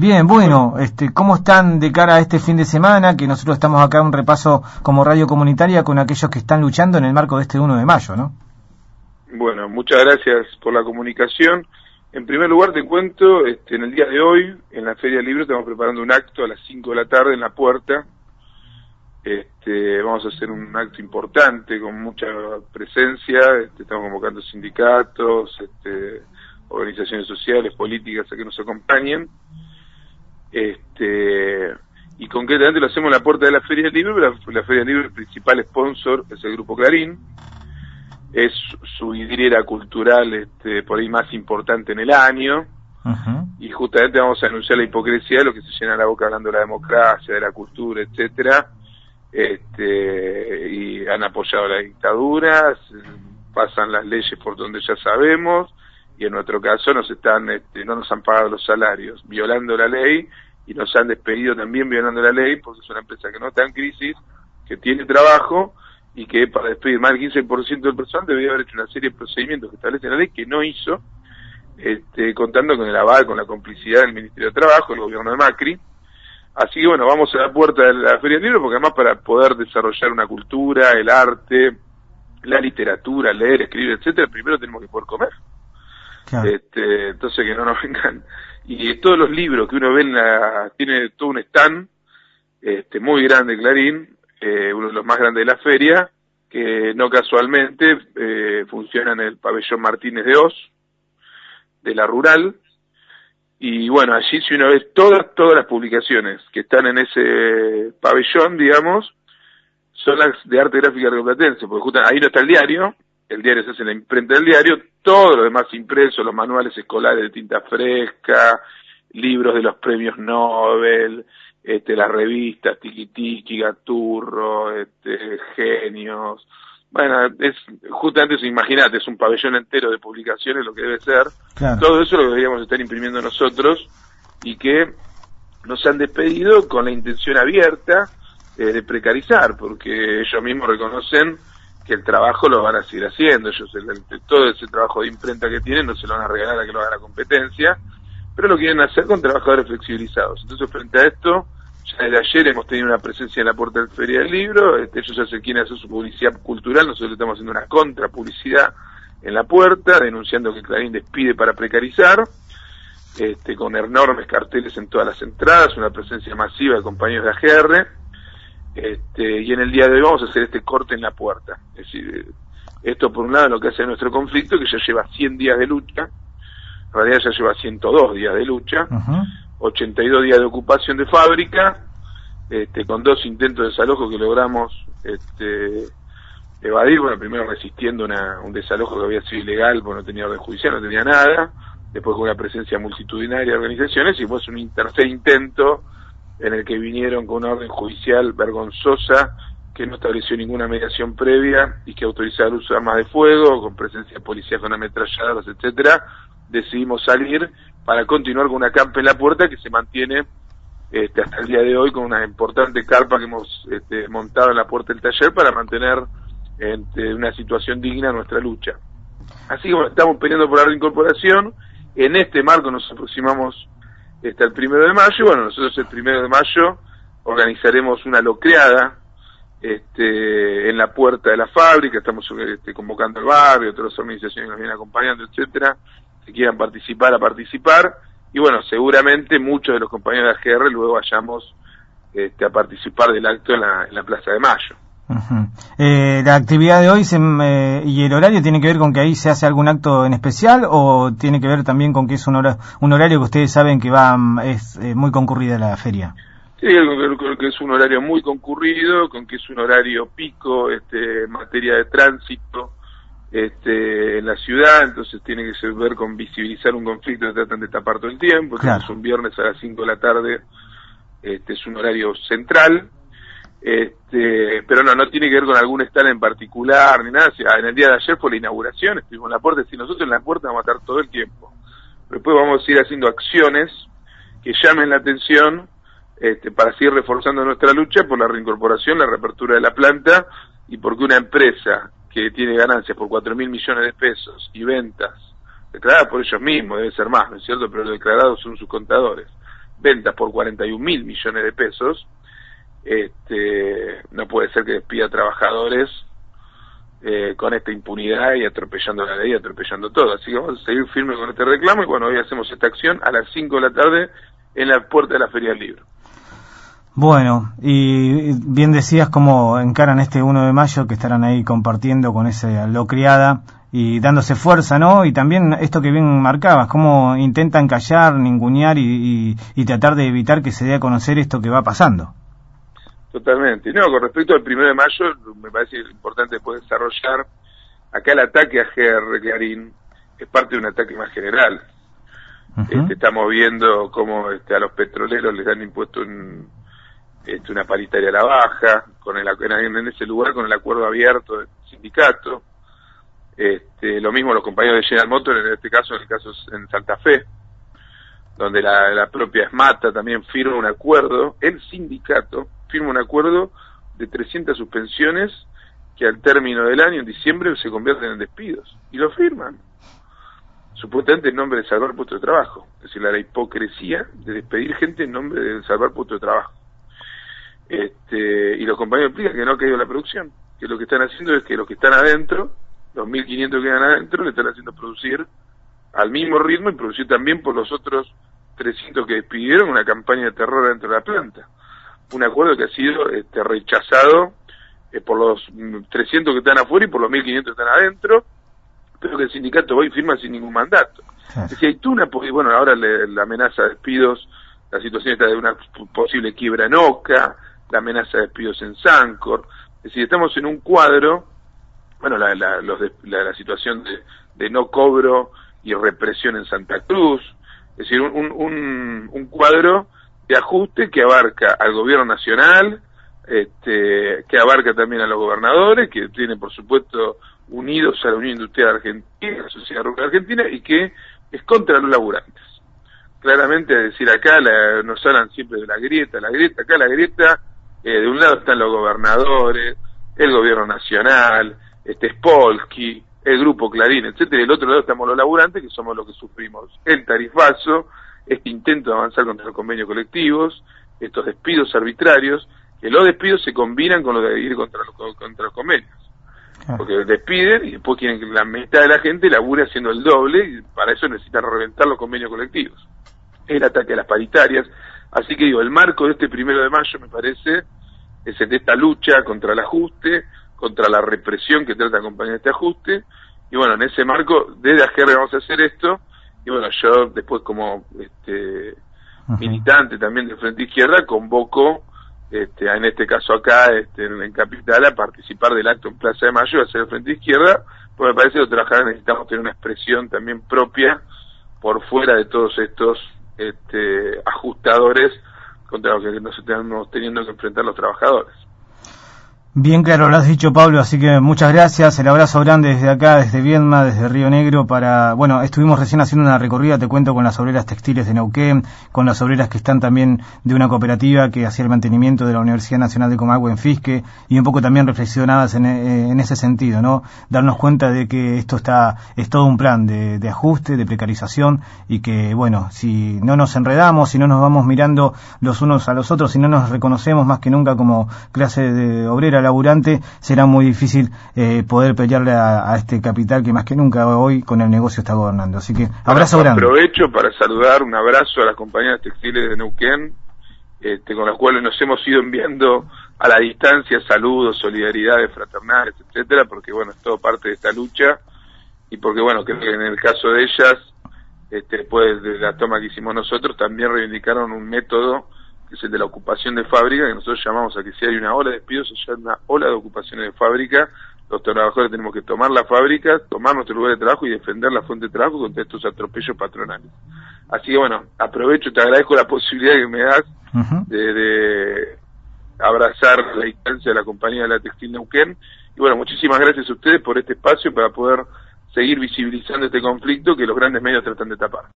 Bien, bueno, este, ¿cómo están de cara a este fin de semana? Que nosotros estamos acá en un repaso como radio comunitaria con aquellos que están luchando en el marco de este 1 de mayo, ¿no? Bueno, muchas gracias por la comunicación. En primer lugar te cuento, este, en el día de hoy, en la Feria del Libro, estamos preparando un acto a las 5 de la tarde en la puerta. Este, vamos a hacer un acto importante con mucha presencia, este, estamos convocando sindicatos, este, organizaciones sociales, políticas a que nos acompañen. Este, y concretamente lo hacemos en la puerta de la Feria del Libro, la, la Feria del Libro, el principal sponsor es el Grupo Clarín, es su vidriera cultural este, por ahí más importante en el año, y justamente vamos a anunciar la hipocresía de lo que se llena la boca hablando de la democracia, de la cultura, etcétera, este, y han apoyado la dictadura, pasan las leyes por donde ya sabemos, y en nuestro caso nos están, este, no nos han pagado los salarios, violando la ley, y nos han despedido también violando la ley, porque es una empresa que no está en crisis, que tiene trabajo, y que para despedir más del 15% del personal debería haber hecho una serie de procedimientos que establece la ley, que no hizo, este, contando con el aval, con la complicidad del Ministerio de Trabajo, el gobierno de Macri. Así que bueno, vamos a la puerta de la Feria del Libro, porque además para poder desarrollar una cultura, el arte, la literatura, leer, escribir, etcétera, primero tenemos que poder comer. Este, entonces que no nos vengan. Y todos los libros que uno ve en la, tiene todo un stand, este, muy grande Clarín, eh, uno de los más grandes de la feria, que no casualmente eh, funciona en el pabellón Martínez de Oz, de la rural, y bueno, allí si uno ve todas, todas las publicaciones que están en ese pabellón, digamos, son las de arte gráfica rioplatense, porque justo ahí no está el diario, el diario se hace en la imprenta del diario, todo lo demás impreso, los manuales escolares de tinta fresca, libros de los premios Nobel, este, las revistas, Tiki Tiki, Gaturro, este, Genios. Bueno, es justamente eso, imagínate, es un pabellón entero de publicaciones lo que debe ser. Todo eso lo deberíamos estar imprimiendo nosotros y que nos han despedido con la intención abierta eh, de precarizar, porque ellos mismos reconocen que el trabajo lo van a seguir haciendo. Ellos, todo ese trabajo de imprenta que tienen, no se lo van a regalar a que lo haga la competencia, pero lo quieren hacer con trabajadores flexibilizados. Entonces, frente a esto, ya desde ayer hemos tenido una presencia en la puerta del Feria del Libro, este, ellos ya se quieren hacer su publicidad cultural, nosotros estamos haciendo una contrapublicidad en la puerta, denunciando que Clarín despide para precarizar, este, con enormes carteles en todas las entradas, una presencia masiva de compañeros de AGR, este, y en el día de hoy vamos a hacer este corte en la puerta. Es decir, esto por un lado lo que hace nuestro conflicto, que ya lleva 100 días de lucha, en realidad ya lleva 102 días de lucha, 82 días de ocupación de fábrica, este, con dos intentos de desalojo que logramos este, evadir, bueno, primero resistiendo una, un desalojo que había sido ilegal, porque no tenía orden judicial, no tenía nada, después con una presencia multitudinaria de organizaciones, y después un tercer intento en el que vinieron con una orden judicial vergonzosa que no estableció ninguna mediación previa y que autorizaba el uso de armas de fuego, con presencia de policías con ametralladoras, etcétera, decidimos salir para continuar con una campa en la puerta que se mantiene este, hasta el día de hoy con una importante carpa que hemos este, montado en la puerta del taller para mantener este, una situación digna nuestra lucha. Así que estamos peleando por la reincorporación. En este marco nos aproximamos este, el primero de mayo. Bueno, nosotros el primero de mayo organizaremos una locreada este, en la puerta de la fábrica. Estamos este, convocando al barrio, otras organizaciones nos vienen acompañando, etcétera quieran participar a participar y bueno, seguramente muchos de los compañeros de AGR luego vayamos este, a participar del acto en la, Plaza de Mayo. Eh, ¿La actividad de hoy y el horario tiene que ver con que ahí se hace algún acto en especial o tiene que ver también con que es un, un horario que ustedes saben que va es eh, muy concurrida la feria? Sí, creo que es un horario muy concurrido, con que es un horario pico, este, materia de tránsito, este, en la ciudad, entonces tiene que ver con visibilizar un conflicto que tratan de tapar todo el tiempo, es un viernes a las 5 de la tarde, este es un horario central, este, pero no, no tiene que ver con algún stand en particular ni nada, en el día de ayer fue la inauguración, estuvimos en la puerta, si nosotros en la puerta vamos a estar todo el tiempo, después vamos a ir haciendo acciones que llamen la atención este, para seguir reforzando nuestra lucha por la reincorporación, la reapertura de la planta y porque una empresa que tiene ganancias por 4 mil millones de pesos y ventas declaradas por ellos mismos, debe ser más, ¿no es cierto? Pero los declarados son sus contadores. ventas por 41 mil millones de pesos, este, no puede ser que despida trabajadores eh, con esta impunidad y atropellando la ley, atropellando todo. Así que vamos a seguir firme con este reclamo y bueno, hoy hacemos esta acción a las 5 de la tarde en la puerta de la Feria del Libro. Bueno, y bien decías cómo encaran este 1 de mayo, que estarán ahí compartiendo con esa locriada y dándose fuerza, ¿no? Y también esto que bien marcabas, cómo intentan callar, ningunear y, y, tratar de evitar que se dé a conocer esto que va pasando. Totalmente. No, con respecto al 1 de mayo, me parece importante después desarrollar, acá el ataque a GR Clarín es parte de un ataque más general. este, estamos viendo cómo este, a los petroleros les han impuesto un este, una paritaria a la baja, con el, en, ese lugar con el acuerdo abierto del sindicato. Este, lo mismo los compañeros de General Motors, en este caso, en el caso en Santa Fe, donde la, propia Esmata también firma un acuerdo, el sindicato firma un acuerdo de 300 suspensiones que al término del año, en diciembre, se convierten en despidos. Y lo firman. Supuestamente en nombre de salvar puesto de trabajo. Es decir, la hipocresía de despedir gente en nombre de salvar puesto de trabajo. Este, y los compañeros explican que no ha caído la producción, que lo que están haciendo es que los que están adentro, los 1.500 que quedan adentro, le están haciendo producir al mismo ritmo y producir también por los otros 300 que despidieron una campaña de terror dentro de la planta. Un acuerdo que ha sido este, rechazado eh, por los 300 que están afuera y por los 1.500 que están adentro, pero que el sindicato hoy firma sin ningún mandato. Si hay tú una, bueno, ahora la amenaza de despidos, la situación está de una posible quiebra en Oca, la amenaza de despidos en Sancor. Es decir, estamos en un cuadro, bueno, la, la, los la, situación de, de, no cobro y represión en Santa Cruz, es decir, un, un, un cuadro de ajuste que abarca al gobierno nacional, este, que abarca también a los gobernadores, que tiene, por supuesto, unidos a la Unión Industrial Argentina, la Sociedad Rural Argentina, y que es contra los laburantes. Claramente, es decir, acá la, nos hablan siempre de la grieta, la grieta, acá la grieta eh, de un lado están los gobernadores, el gobierno nacional, este Spolsky, el grupo Clarín, etcétera, y del otro lado estamos los laburantes, que somos los que sufrimos el tarifazo, este intento de avanzar contra los convenios colectivos, estos despidos arbitrarios, que los despidos se combinan con lo de ir contra los, contra los convenios. Ah. Porque despiden y después quieren que la mitad de la gente labure haciendo el doble y para eso necesitan reventar los convenios colectivos. El ataque a las paritarias, Así que digo, el marco de este primero de mayo, me parece, es el de esta lucha contra el ajuste, contra la represión que trata de acompañar este ajuste. Y bueno, en ese marco, desde AGR vamos a hacer esto. Y bueno, yo después como este, militante también de Frente Izquierda, convoco, este, en este caso acá, este, en, Capital, a participar del acto en Plaza de Mayo, a hacer Frente Izquierda, porque me parece que los trabajadores necesitamos tener una expresión también propia por fuera de todos estos este, ajustadores contra los que nos estamos teniendo que enfrentar los trabajadores. Bien claro, lo has dicho Pablo, así que muchas gracias. El abrazo grande desde acá, desde Viedma, desde Río Negro, para, bueno, estuvimos recién haciendo una recorrida, te cuento, con las obreras textiles de Neuquén, con las obreras que están también de una cooperativa que hacía el mantenimiento de la Universidad Nacional de Comagua en Fisque, y un poco también reflexionadas en, eh, en ese sentido, ¿no? Darnos cuenta de que esto está, es todo un plan de, de ajuste, de precarización, y que, bueno, si no nos enredamos, si no nos vamos mirando los unos a los otros, si no nos reconocemos más que nunca como clase de obrera, laburante, será muy difícil eh, poder pelearle a, este capital que más que nunca hoy con el negocio está gobernando. Así que abrazo grande. Aprovecho para saludar un abrazo a las compañías textiles de Neuquén, este, con las cuales nos hemos ido enviando a la distancia saludos, solidaridades fraternales, etcétera, porque bueno, es todo parte de esta lucha y porque bueno, creo que en el caso de ellas, este, después de la toma que hicimos nosotros, también reivindicaron un método que es el de la ocupación de fábrica, que nosotros llamamos a que si hay una ola de despidos, se llama una ola de ocupaciones de fábrica, los trabajadores tenemos que tomar la fábrica, tomar nuestro lugar de trabajo y defender la fuente de trabajo contra estos atropellos patronales. Así que bueno, aprovecho, te agradezco la posibilidad que me das de, abrazar la instancia de la compañía de la Textil Neuquén. Y bueno, muchísimas gracias a ustedes por este espacio para poder seguir visibilizando este conflicto que los grandes medios tratan de tapar.